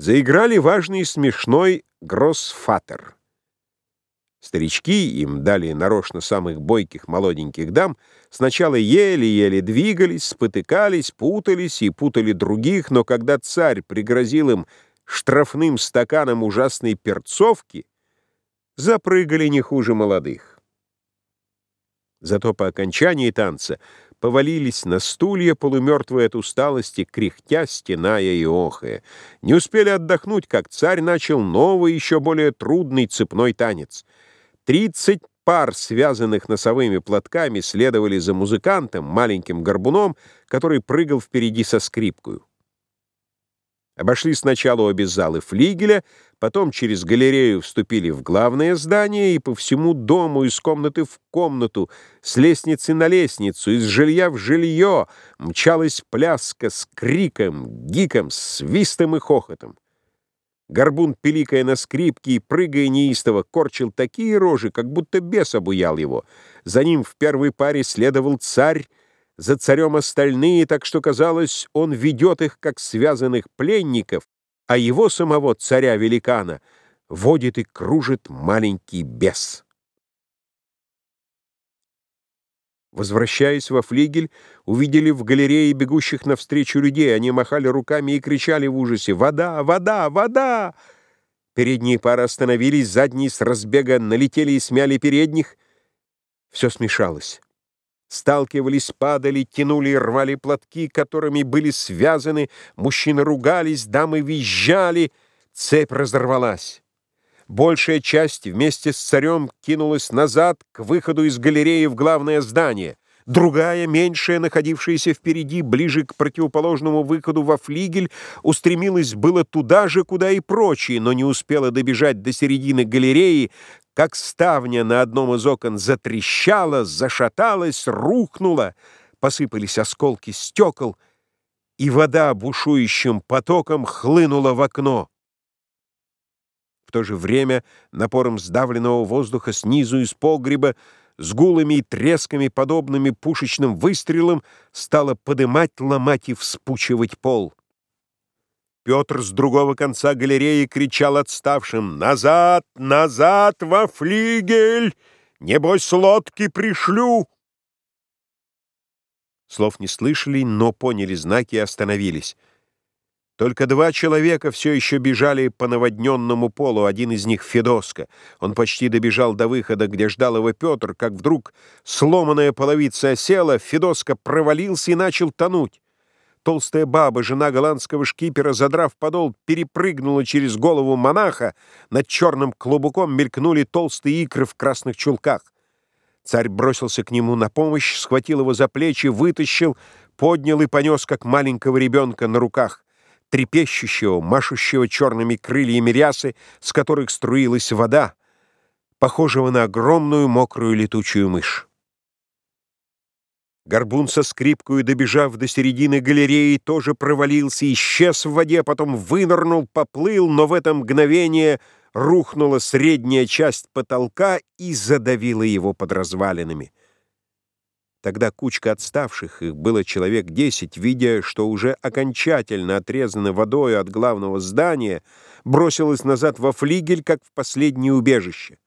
Заиграли важный и смешной гроссфатер. Старички, им дали нарочно самых бойких молоденьких дам, сначала еле-еле двигались, спотыкались, путались и путали других, но когда царь пригрозил им штрафным стаканом ужасной перцовки, запрыгали не хуже молодых. Зато по окончании танца повалились на стулья, полумертвые от усталости, кряхтя, стеная и охая. Не успели отдохнуть, как царь начал новый, еще более трудный цепной танец. Тридцать пар, связанных носовыми платками, следовали за музыкантом, маленьким горбуном, который прыгал впереди со скрипкою. Обошли сначала обе залы флигеля, потом через галерею вступили в главное здание и по всему дому, из комнаты в комнату, с лестницы на лестницу, из жилья в жилье мчалась пляска с криком, гиком, свистом и хохотом. Горбун, пиликая на скрипке и прыгая неистово, корчил такие рожи, как будто бес обуял его. За ним в первой паре следовал царь, за царем остальные, так что, казалось, он ведет их, как связанных пленников, а его самого, царя-великана, водит и кружит маленький бес. Возвращаясь во флигель, увидели в галерее бегущих навстречу людей. Они махали руками и кричали в ужасе «Вода! Вода! Вода!» Передние пары остановились, задние с разбега налетели и смяли передних. Все смешалось. Сталкивались, падали, тянули и рвали платки, которыми были связаны, мужчины ругались, дамы визжали, цепь разорвалась. Большая часть вместе с царем кинулась назад к выходу из галереи в главное здание. Другая, меньшая, находившаяся впереди, ближе к противоположному выходу во флигель, устремилась было туда же, куда и прочие, но не успела добежать до середины галереи, как ставня на одном из окон затрещала, зашаталась, рухнула, посыпались осколки стекол, и вода бушующим потоком хлынула в окно. В то же время напором сдавленного воздуха снизу из погреба с гулами и тресками, подобными пушечным выстрелам, стало подымать, ломать и вспучивать пол. Петр с другого конца галереи кричал отставшим «Назад! Назад! Во флигель! Небось, лодки пришлю!» Слов не слышали, но поняли знаки и остановились. Только два человека все еще бежали по наводненному полу, один из них — Федоска. Он почти добежал до выхода, где ждал его Петр, как вдруг сломанная половица осела, Федоска провалился и начал тонуть. Толстая баба, жена голландского шкипера, задрав подол, перепрыгнула через голову монаха, над черным клубуком мелькнули толстые икры в красных чулках. Царь бросился к нему на помощь, схватил его за плечи, вытащил, поднял и понес, как маленького ребенка на руках трепещущего, машущего черными крыльями рясы, с которых струилась вода, похожего на огромную мокрую летучую мышь. Горбун со скрипкой, добежав до середины галереи, тоже провалился, исчез в воде, потом вынырнул, поплыл, но в это мгновение рухнула средняя часть потолка и задавила его под развалинами. Тогда кучка отставших, их было человек десять, видя, что уже окончательно отрезаны водой от главного здания, бросилась назад во флигель, как в последнее убежище.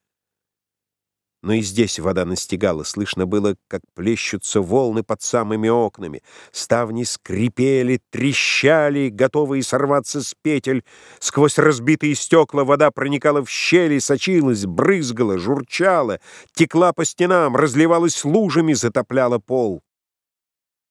Но и здесь вода настигала, слышно было, как плещутся волны под самыми окнами. Ставни скрипели, трещали, готовые сорваться с петель. Сквозь разбитые стекла вода проникала в щели, сочилась, брызгала, журчала, текла по стенам, разливалась лужами, затопляла пол.